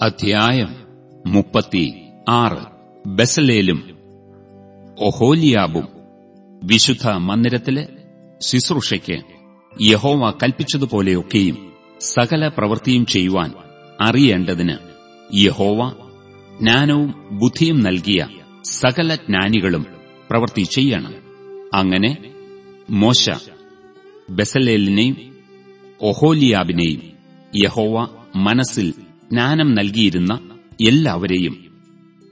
അധ്യായം മുപ്പത്തി ആറ് ബസലേലും ഒഹോലിയാബും വിശുദ്ധ മന്ദിരത്തിലെ ശുശ്രൂഷയ്ക്ക് യഹോവ കൽപ്പിച്ചതുപോലെയൊക്കെയും സകല പ്രവൃത്തിയും ചെയ്യുവാൻ അറിയേണ്ടതിന് യഹോവ ജ്ഞാനവും ബുദ്ധിയും നൽകിയ സകല ജ്ഞാനികളും പ്രവൃത്തി ചെയ്യണം. അങ്ങനെ മോശ ബസലേലിനെയും ഒഹോലിയാബിനെയും യഹോവ മനസ്സിൽ ജ്ഞാനം നൽകിയിരുന്ന എല്ലാവരെയും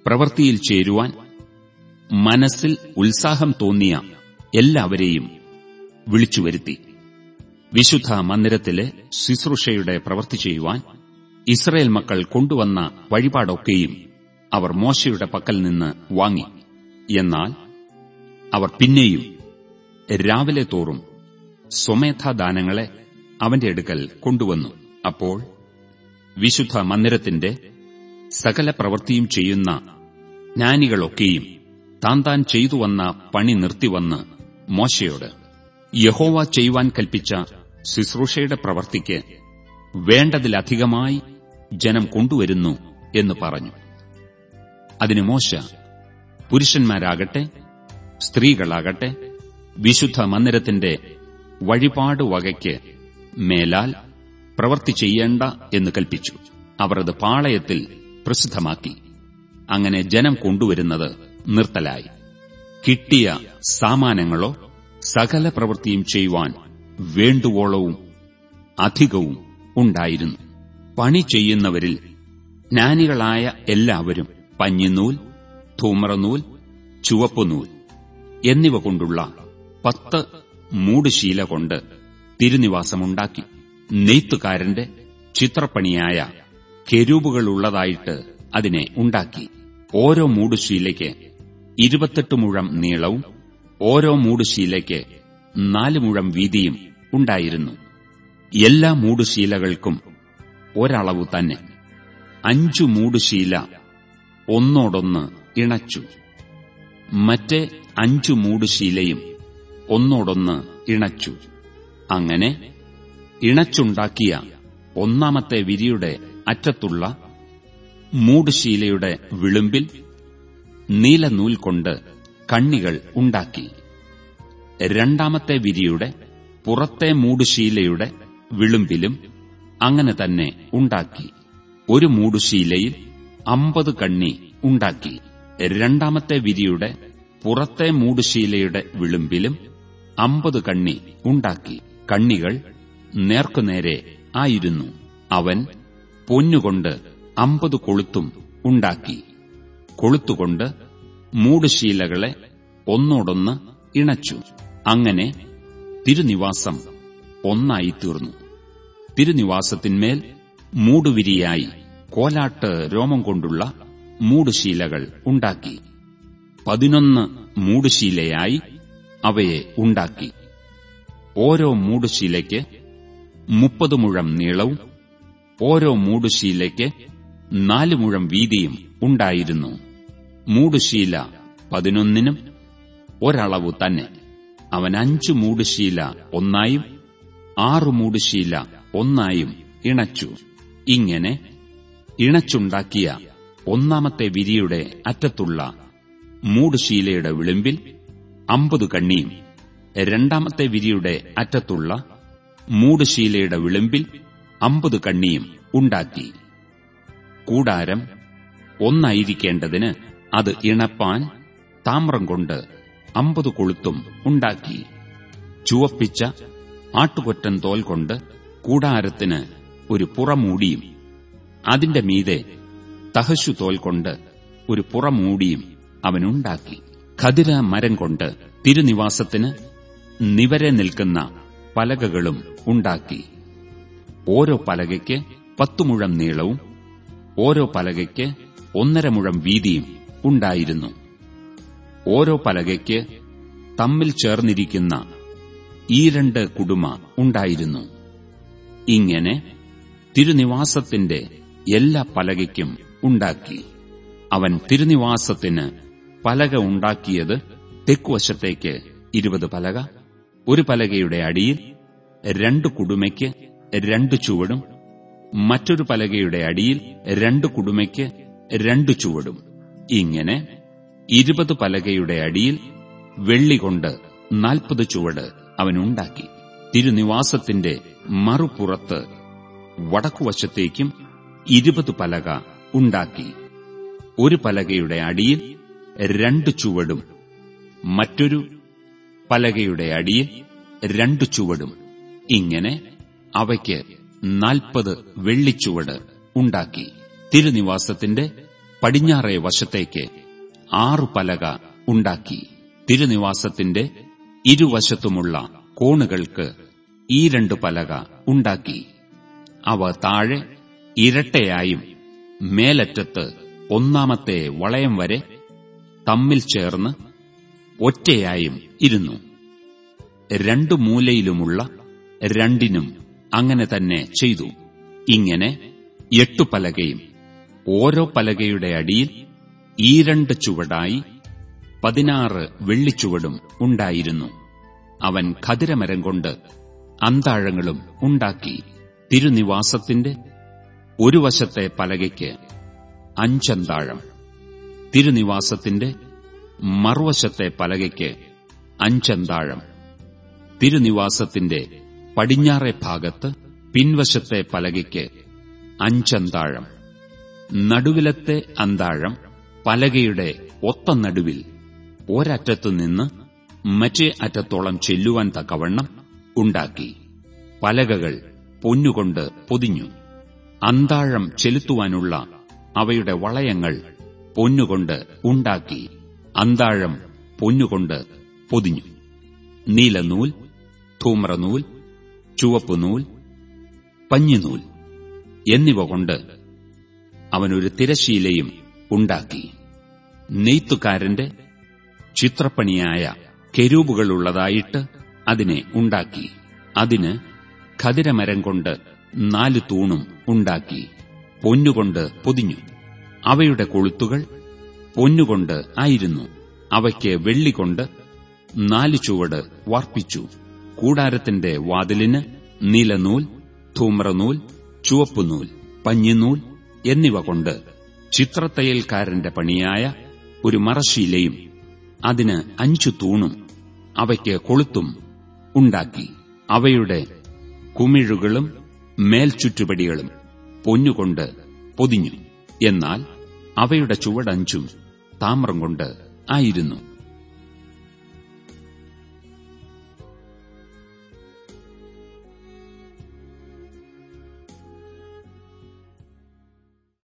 പ്രവൃത്തിയിൽ ചേരുവാൻ മനസ്സിൽ ഉത്സാഹം തോന്നിയ എല്ലാവരെയും വിളിച്ചുവരുത്തി വിശുദ്ധ മന്ദിരത്തിലെ ശുശ്രൂഷയുടെ പ്രവൃത്തി ചെയ്യുവാൻ ഇസ്രയേൽ മക്കൾ കൊണ്ടുവന്ന വഴിപാടൊക്കെയും അവർ മോശയുടെ പക്കൽ നിന്ന് വാങ്ങി. എന്നാൽ അവർ പിന്നെയും രാവിലെ തോറും സ്വമേധാദാനങ്ങളെ അവന്റെ അടുക്കൽ കൊണ്ടുവന്നു. അപ്പോൾ വിശുദ്ധ മന്ദിരത്തിന്റെ സകല പ്രവൃത്തിയും ചെയ്യുന്ന ജ്ഞാനികളൊക്കെയും താൻ താൻ ചെയ്തു വന്ന പണി നിർത്തിവന്ന് മോശയോട് യഹോവ ചെയ്യുവാൻ കൽപ്പിച്ച ശുശ്രൂഷയുടെ പ്രവൃത്തിക്ക് വേണ്ടതിലധികമായി ജനം കൊണ്ടുവരുന്നു എന്ന് പറഞ്ഞു. അതിന് മോശ പുരുഷന്മാരാകട്ടെ സ്ത്രീകളാകട്ടെ വിശുദ്ധ മന്ദിരത്തിന്റെ വഴിപാട് വകയ്ക്ക് മേലാൽ പ്രവൃത്തി ചെയ്യേണ്ട എന്ന് കൽപ്പിച്ചു. അവർ അത് പാളയത്തിൽ പ്രസിദ്ധമാക്കി. അങ്ങനെ ജനം കൊണ്ടുവരുന്നത് നിർത്തലായി. കിട്ടിയ സാമാനങ്ങളോ സകല പ്രവൃത്തിയും ചെയ്യുവാൻ വേണ്ടുവോളവും അധികവും ഉണ്ടായിരുന്നു. പണി ചെയ്യുന്നവരിൽ ജ്ഞാനികളായ എല്ലാവരും പഞ്ഞിനൂൽ ധൂമ്രനൂൽ ചുവപ്പുനൂൽ എന്നിവ കൊണ്ടുള്ള പത്ത് മൂടുശീല കൊണ്ട് തിരുനിവാസമുണ്ടാക്കി. നെയ്ത്തുകാരന്റെ ചിത്രപ്പണിയായ കെരൂബുകളുള്ളതായിട്ട് അതിനെ ഉണ്ടാക്കി. ഓരോ മൂടുശീലയ്ക്ക് ഇരുപത്തെട്ട് മുഴം നീളവും ഓരോ മൂടുശീലയ്ക്ക് നാല് മുഴം വീതിയും ഉണ്ടായിരുന്നു. എല്ലാ മൂടുശീലകൾക്കും ഒരളവ് തന്നെ. അഞ്ചു മൂടുശീല ഒന്നോടൊന്ന് ഇണച്ചു. മറ്റേ അഞ്ചു മൂടുശീലയും ഒന്നോടൊന്ന് ഇണച്ചു. അങ്ങനെ ഇണച്ചുണ്ടാക്കിയ ഒന്നാമത്തെ വിരിയുടെ അറ്റത്തുള്ള മൂടുശീലയുടെ വിളുമ്പിൽ നീലനൂൽ കൊണ്ട് കണ്ണികൾ ഉണ്ടാക്കി. രണ്ടാമത്തെ വിരിയുടെ പുറത്തെ മൂടുശീലയുടെ വിളുമ്പിലും അങ്ങനെ തന്നെ ഉണ്ടാക്കി. ഒരു മൂടുശീലയിൽ അമ്പത് കണ്ണി ഉണ്ടാക്കി. രണ്ടാമത്തെ വിരിയുടെ പുറത്തെ മൂടുശീലയുടെ വിളുമ്പിലും അമ്പത് കണ്ണി ഉണ്ടാക്കി. കണ്ണികൾ നേർക്കുനേരെ ആയിരുന്നു. അവൻ പൊന്നുകൊണ്ട് അമ്പത് കൊളുത്തും ഉണ്ടാക്കി. കൊളുത്തുകൊണ്ട് മൂടുശീലകളെ ഒന്നോടൊന്ന് ഇണച്ചു. അങ്ങനെ തിരുനിവാസം ഒന്നായിത്തീർന്നു. തിരുനിവാസത്തിന്മേൽ മൂടുവിരിയായി കോലാട്ട് രോമം കൊണ്ടുള്ള മൂടുശീലകൾ ഉണ്ടാക്കി. പതിനൊന്ന് മൂടുശീലയായി അവയെ ഉണ്ടാക്കി. ഓരോ മൂടുശീലയ്ക്ക് മുപ്പത് മുഴം നീളവും ഓരോ മൂടുശീലയ്ക്ക് നാല് മുഴം വീതിയും ഉണ്ടായിരുന്നു. മൂടുശീല പതിനൊന്നിനും ഒരളവു തന്നെ. അവൻ അഞ്ചു മൂടുശീല ഒന്നായും ആറു മൂടുശീല ഒന്നായും ഇണച്ചു. ഇങ്ങനെ ഇണച്ചുണ്ടാക്കിയ ഒന്നാമത്തെ വിരിയുടെ അറ്റത്തുള്ള മൂടുശീലയുടെ വിളിമ്പിൽ അമ്പത് കണ്ണിയും രണ്ടാമത്തെ വിരിയുടെ അറ്റത്തുള്ള മൂടുശീലയുടെ വിളിമ്പിൽ അമ്പത് കണ്ണിയും ഉണ്ടാക്കി. കൂടാരം ഒന്നായിരിക്കേണ്ടതിന് അത് ഇണപ്പാൻ താമ്രം കൊണ്ട് അമ്പത് കൊളുത്തും ഉണ്ടാക്കി. ചുവപ്പിച്ച ആട്ടുകൊറ്റൻ തോൽ കൊണ്ട് കൂടാരത്തിന് ഒരു പുറമൂടിയും അതിന്റെ മീതെ തഹശു തോൽ കൊണ്ട് ഒരു പുറമൂടിയും അവനുണ്ടാക്കി. ഖതിര മരം കൊണ്ട് തിരുനിവാസത്തിന് നിവരെ നിൽക്കുന്ന പലകകളും ഉണ്ടാക്കി. ഓരോ പലകയ്ക്ക് പത്തു മുഴം നീളവും ഓരോ പലകയ്ക്ക് ഒന്നര മുഴം വീതിയും ഉണ്ടായിരുന്നു. ഓരോ പലകയ്ക്ക് തമ്മിൽ ചേർന്നിരിക്കുന്ന ഈ രണ്ട് കുടുമ ഉണ്ടായിരുന്നു. ഇങ്ങനെ തിരുനിവാസത്തിന്റെ എല്ലാ പലകയ്ക്കും ഉണ്ടാക്കി. അവൻ തിരുനിവാസത്തിന് പലക ഉണ്ടാക്കിയത് തെക്കുവശത്തേക്ക് ഇരുപത് പലക ഒരു പലകയുടെ അടിയിൽ രണ്ട് കുടുമയ്ക്ക് രണ്ട് ചുവടും മറ്റൊരു പലകയുടെ അടിയിൽ രണ്ട് കുടുമയ്ക്ക് രണ്ട് ചുവടും. ഇങ്ങനെ ഇരുപത് പലകയുടെ അടിയിൽ വെള്ളി വെള്ളികൊണ്ട് നാൽപ്പത് ചുവട് അവനുണ്ടാക്കി. തിരുനിവാസത്തിന്റെ മറുപുറത്ത് വടക്കുവശത്തേക്കും ഇരുപത് പലക ഉണ്ടാക്കി. ഒരു പലകയുടെ അടിയിൽ രണ്ട് ചുവടും മറ്റൊരു പലകയുടെ അടിയിൽ രണ്ടു ചുവടും. ഇങ്ങനെ അവയ്ക്ക് നാൽപ്പത് വെള്ളിച്ചുവട് ഉണ്ടാക്കി. തിരുനിവാസത്തിന്റെ പടിഞ്ഞാറേ വശത്തേക്ക് ആറു പലക ഉണ്ടാക്കി. തിരുനിവാസത്തിന്റെ ഇരുവശത്തുമുള്ള കോണുകൾക്ക് ഈ രണ്ട് പലക ഉണ്ടാക്കി. അവ താഴെ ഇരട്ടയായും മേലറ്റത്ത് ഒന്നാമത്തെ വളയം വരെ തമ്മിൽ ചേർന്ന് ഒറ്റയായും ഇരുന്നു. രണ്ടു മൂലയിലുമുള്ള രണ്ടിനും അങ്ങനെ തന്നെ ചെയ്തു. ഇങ്ങനെ എട്ടു പലകയും ഓരോ പലകയുടെ അടിയിൽ ഈ രണ്ട് ചുവടായി പതിനാറ് വെള്ളിച്ചുവടും ഉണ്ടായിരുന്നു. അവൻ ഖതിരമരം കൊണ്ട് അന്താഴങ്ങളും ഉണ്ടാക്കി. തിരുനിവാസത്തിന്റെ ഒരു വശത്തെ പലകയ്ക്ക് അഞ്ചന്താഴം തിരുനിവാസത്തിന്റെ മറുവശത്തെ പലകയ്ക്ക് അഞ്ചന്താഴം. തിരുനിവാസത്തിന്റെ പടിഞ്ഞാറെ ഭാഗത്ത് പിൻവശത്തെ പലകയ്ക്ക് അഞ്ചന്താഴം. നടുവിലത്തെ അന്താഴം പലകയുടെ ഒത്ത നടുവിൽ ഒരറ്റത്തുനിന്ന് മറ്റേ അറ്റത്തോളം ചെല്ലുവാൻ തക്കവണ്ണം ഉണ്ടാക്കി. പലകകൾ പൊന്നുകൊണ്ട് പൊതിഞ്ഞു. അന്താഴം ചെലുത്തുവാനുള്ള അവയുടെ വളയങ്ങൾ പൊന്നുകൊണ്ട് ഉണ്ടാക്കി. അന്താഴം പൊന്നുകൊണ്ട് പൊതിഞ്ഞു. നീലനൂൽ ധൂമ്രനൂൽ ചുവപ്പുനൂൽ പഞ്ഞിനൂൽ എന്നിവ കൊണ്ട് അവനൊരു തിരശീലയും ഉണ്ടാക്കി. നെയ്ത്തുകാരന്റെ ചിത്രപ്പണിയായ കെരൂപുകളുള്ളതായിട്ട് അതിനെ ഉണ്ടാക്കി. അതിന് ഖതിരമരം കൊണ്ട് നാല് തൂണും ഉണ്ടാക്കി പൊന്നുകൊണ്ട് പൊതിഞ്ഞു. അവയുടെ കൊളുത്തുകൾ പൊന്നുകൊണ്ട് ആയിരുന്നു. അവയ്ക്ക് വെള്ളികൊണ്ട് നാല് ചുവട് വാർപ്പിച്ചു. കൂടാരത്തിന്റെ വാതിലിന് നീലനൂൽ ധൂമ്രനൂൽ ചുവപ്പുനൂൽ പഞ്ഞിനൂൽ എന്നിവ കൊണ്ട് ചിത്രത്തയ്യൽക്കാരന്റെ പണിയായ ഒരു മറശീലയും അതിന് അഞ്ചു തൂണും അവയ്ക്ക് കൊളുത്തും ഉണ്ടാക്കി. അവയുടെ കുമിഴുകളും മേൽചുറ്റുപടികളും പൊന്നുകൊണ്ട് പൊതിഞ്ഞു. എന്നാൽ അവയുടെ ചുവടഞ്ചും താമ്രം കൊണ്ട് ആയിരുന്നു